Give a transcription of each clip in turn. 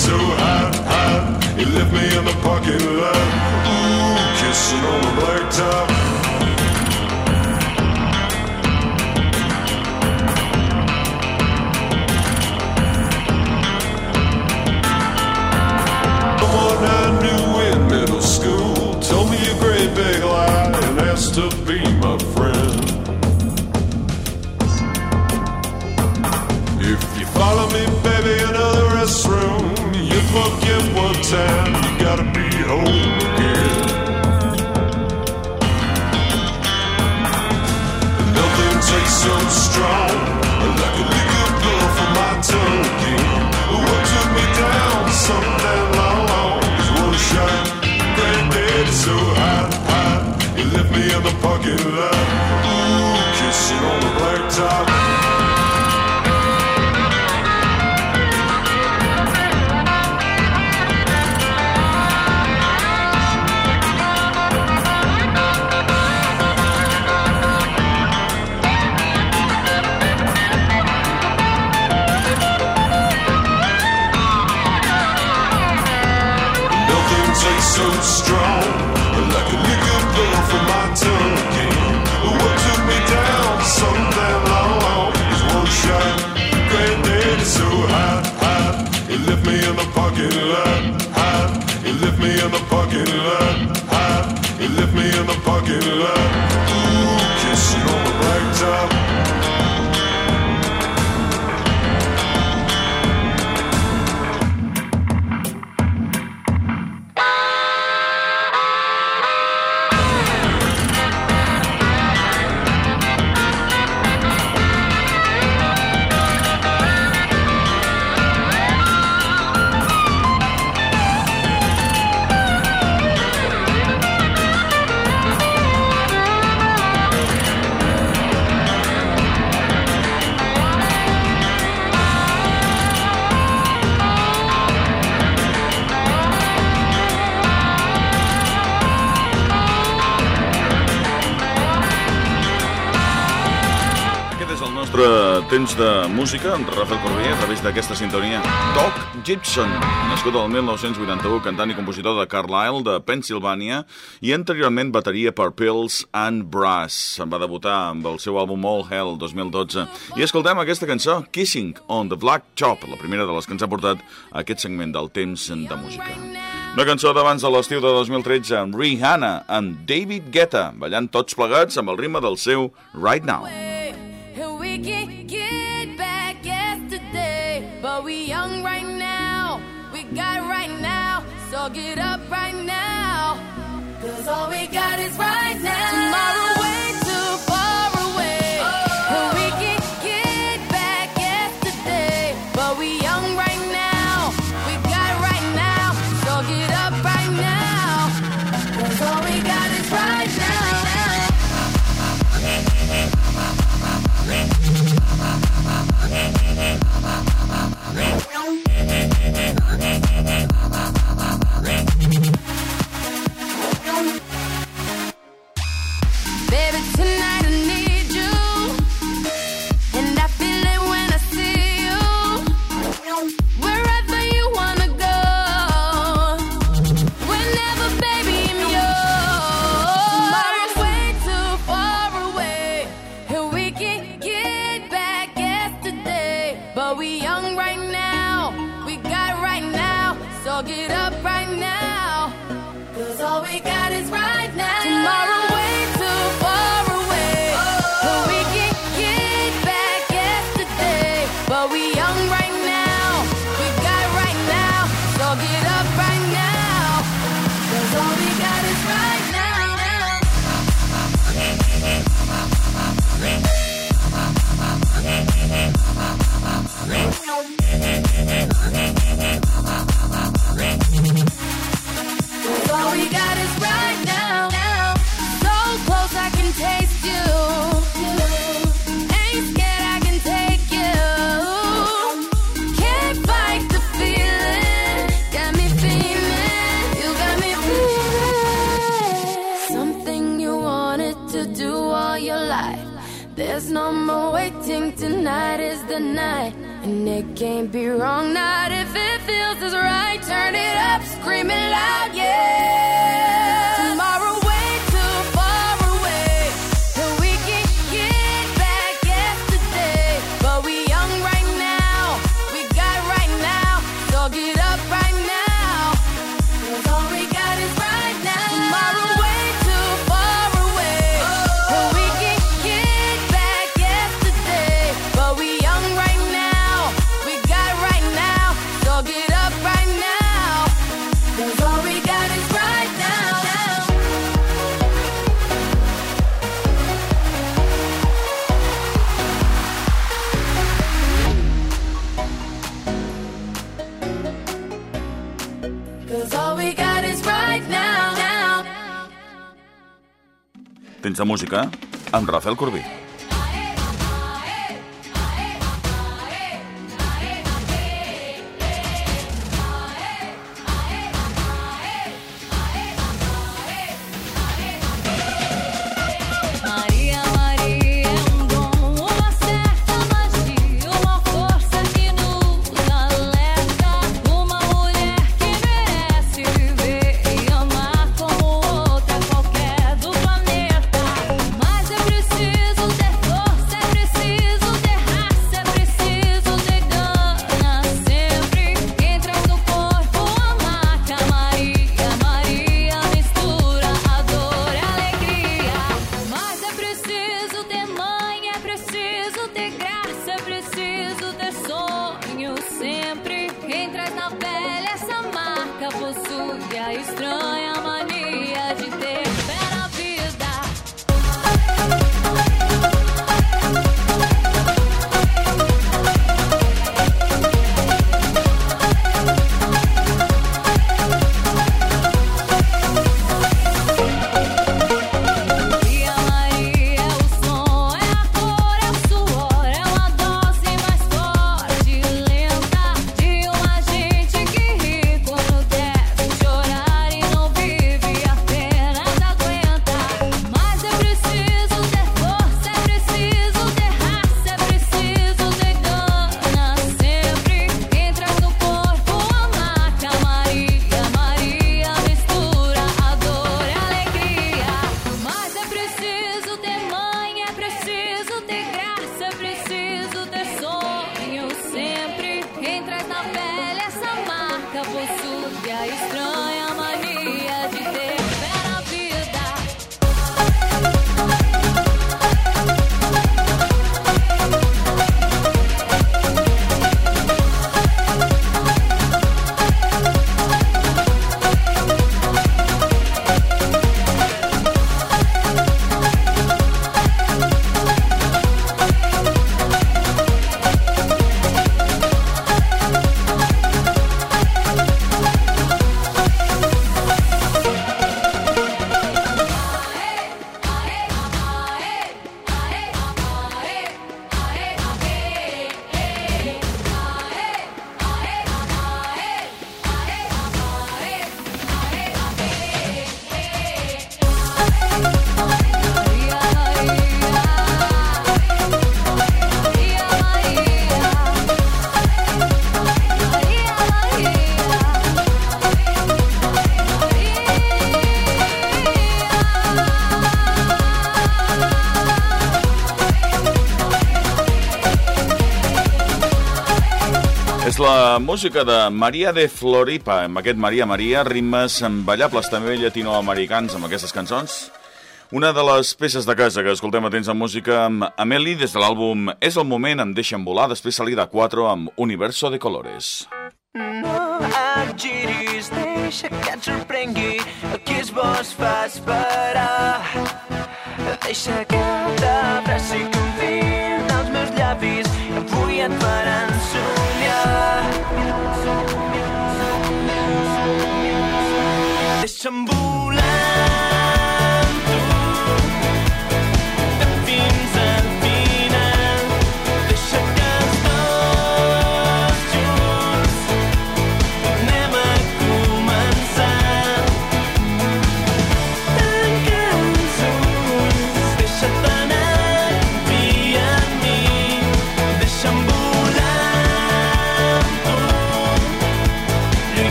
so hot, hot. He left me in the parking lot. Ooh, kissing on the blacktop. Forget you gotta be home again. Nothing tastes so strong like a liquor girl from my tongue. What took me down some damn long, is one shot. Granddad is so hot, hot. He left me in the parking lot. Ooh, kissing on the blacktop. Temps de música amb Rafael Corbí a través d'aquesta sintonia. Doc Gibson, nascut el 1981, cantant i compositor de Carlisle, de Pennsylvania, i anteriorment bateria per Pills and Brass. Se'n va debutar amb el seu àlbum All Hell 2012. I escoltem aquesta cançó, Kissing on the Black Top, la primera de les que ens ha portat aquest segment del temps de música. Una cançó d'abans de l'estiu de 2013 amb Rihanna and David Guetta, ballant tots plegats amb el ritme del seu Right Now. And we get get up can't be wrong, not de música, amb Rafael Corbí. música de Maria de Floripa, amb aquest Maria Maria, ritmes ballables també llatinoamericans amb aquestes cançons. Una de les peces de casa que escoltem a temps de música amb Ameli des de l'àlbum És el moment, em deixen volar, després salida 4 amb Universo de Colores. No et giris, deixa que et sorprengui el que és bo es fa esperar. Deixa que t'abraci confia llavis avui et faran somiar. Deixa'm volar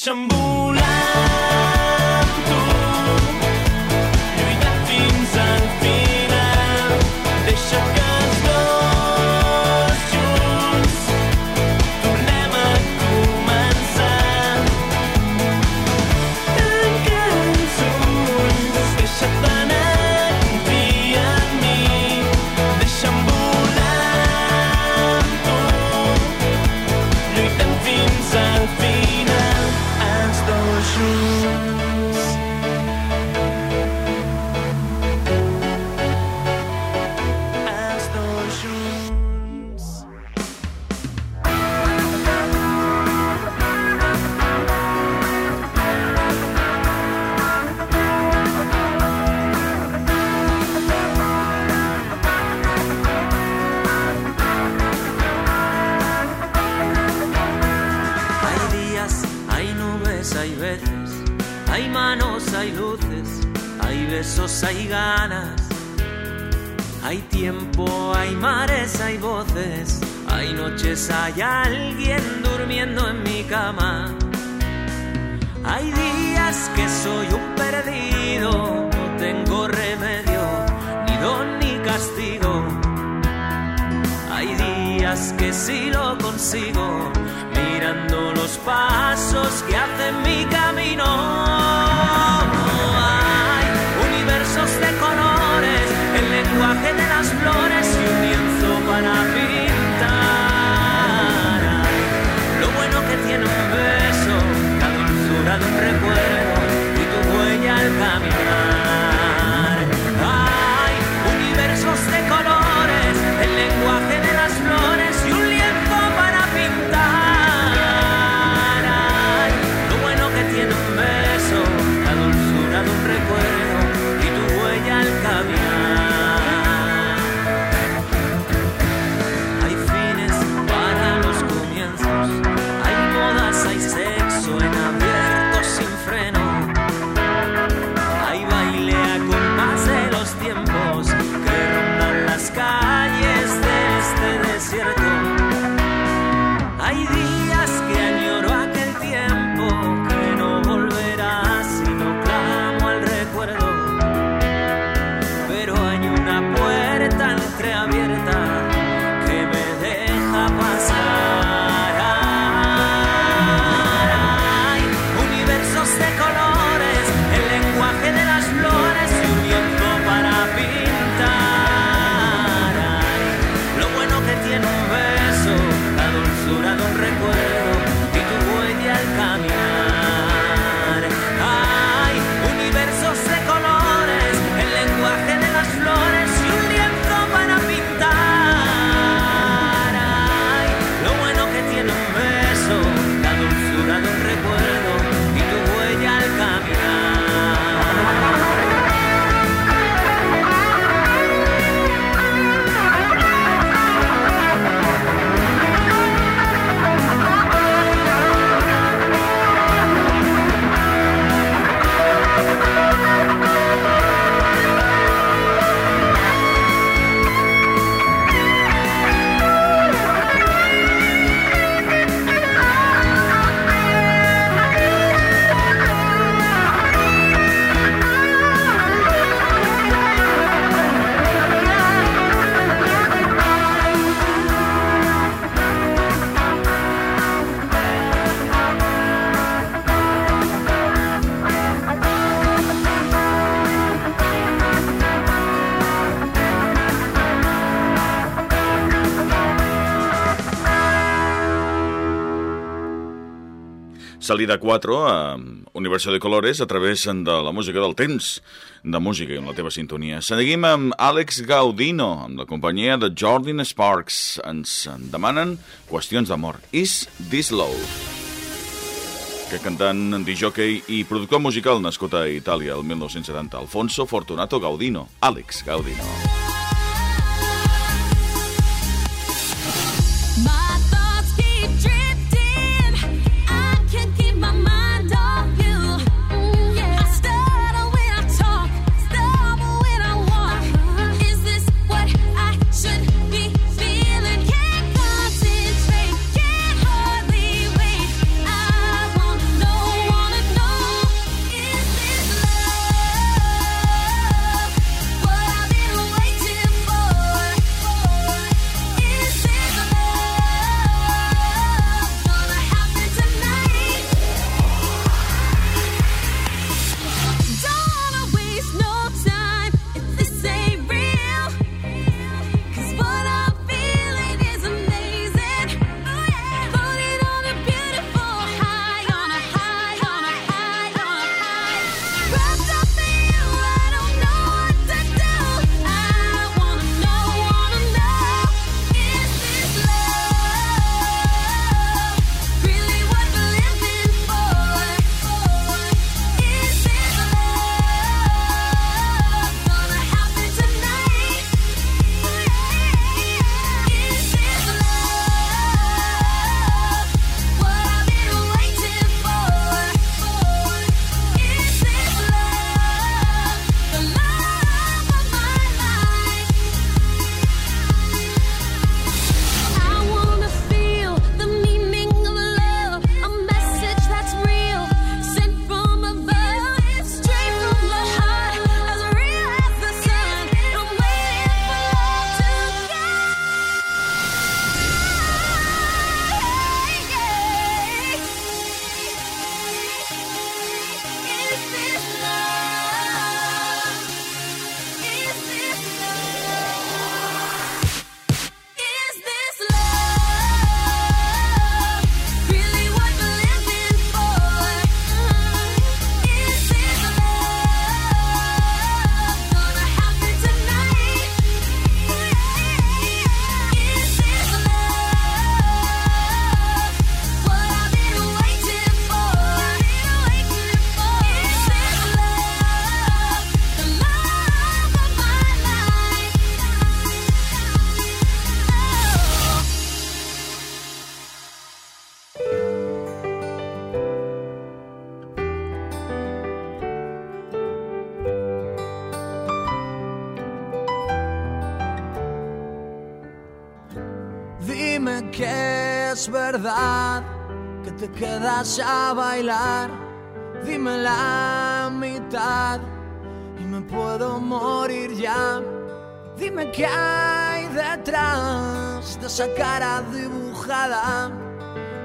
some Hay alguien durmiendo en mi cama. Hay días que soy un perdido, no tengo remedio, ni don ni castigo. Hay días que sí lo consigo, mirando los pasos que hace mi camino. Dalida 4 a Universo de Colores a través de la música del temps, de música i amb la teva sintonia. Seguim amb Àlex Gaudino, amb la companyia de Jordan Sparks. Ens en demanen qüestions d'amor. Is This Love? Que cantant, disjockey i productor musical nascut a Itàlia el 1970, Alfonso Fortunato Gaudino, Àlex Gaudino. Gaudino. Es verdad que te quedas a bailar. Dime la mitad y me puedo morir ya. Dime qué hay detrás de esa cara dibujada.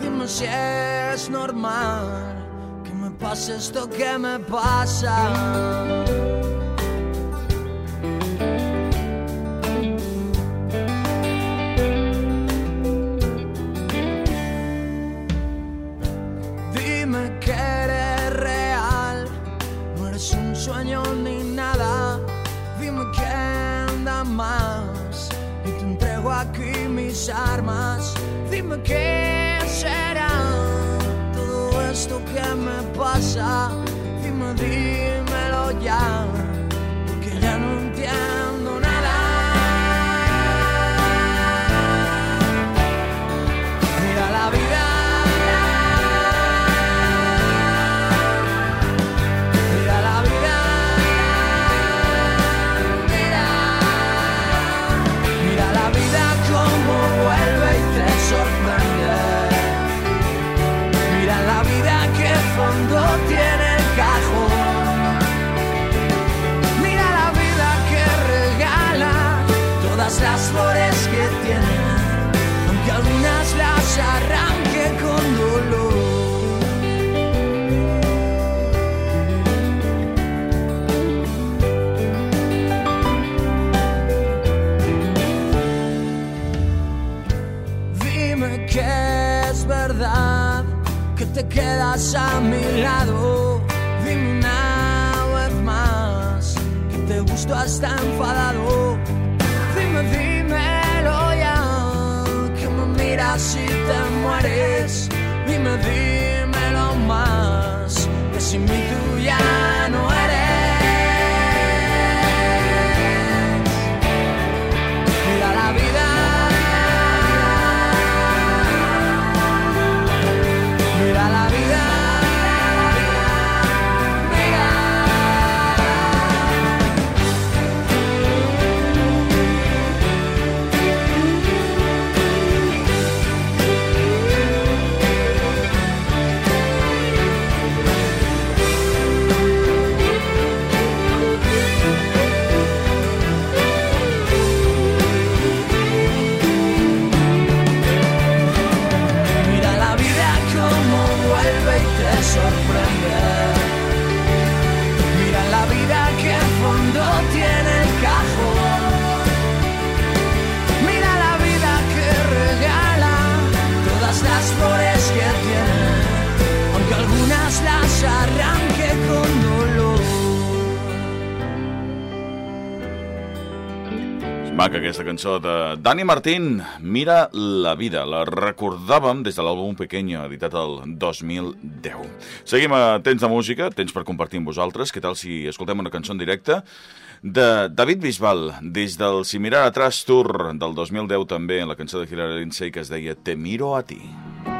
Dime si es normal que me pase esto que me pasa. Armas. Dime qué será todo esto que me pasa. Que es verdad que te quedas a mi lado. Dime una vez más que te gusto hasta enfadado. Dime, dímelo ya, que me miras y te mueres. Dime, dímelo más, que sin mí tú ya no cançó de Dani Martín, Mira la vida. La recordàvem des de l'àlbum Pequeño, editat el 2010. Seguim a temps de música, temps per compartir amb vosaltres. Què tal si escoltem una cançó en directe de David Bisbal, des del Si mirar atrás tour del 2010 també, en la cançó de Hilary Lindsay que es deia Te miro a ti. Everybody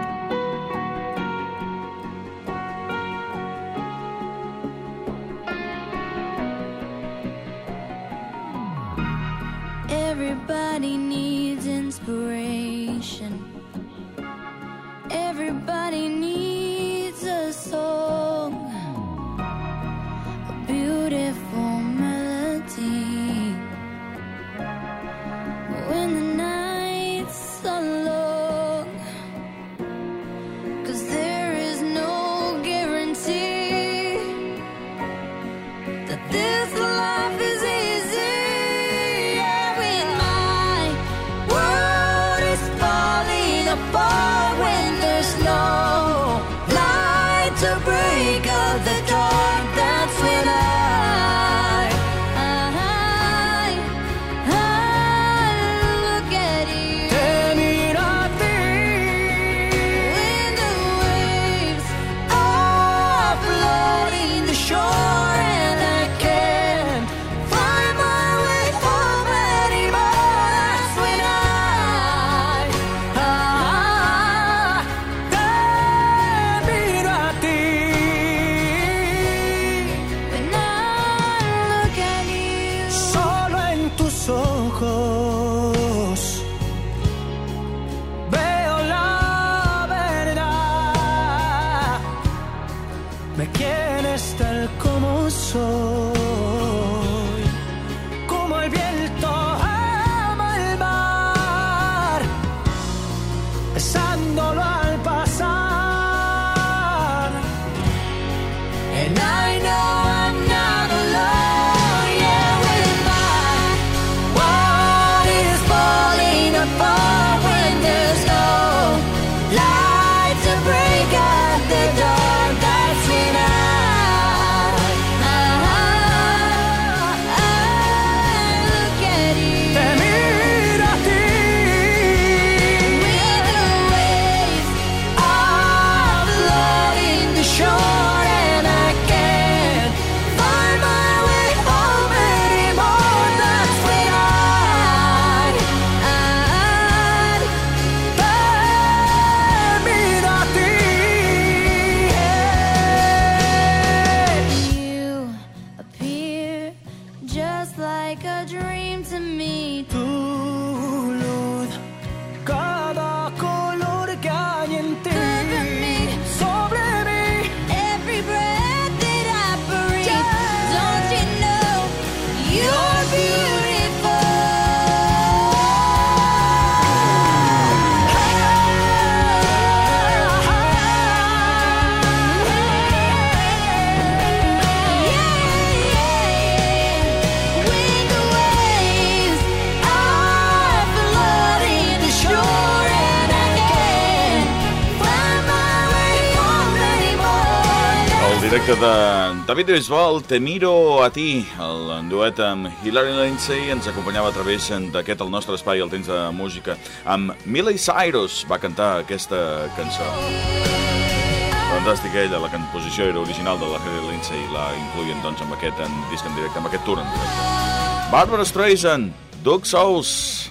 directe de David Bisbal, Te miro a ti, el duet amb Hilary Lindsay, ens acompanyava a través d'aquest el nostre espai, el temps de música, amb Miley Cyrus va cantar aquesta cançó. Fantàstica ella, la composició era original de la Hilary Lindsay, la incluïen doncs amb aquest en disc en directe, amb aquest tour en directe. Barbara Streisand, Doug Souls,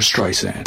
Streisand.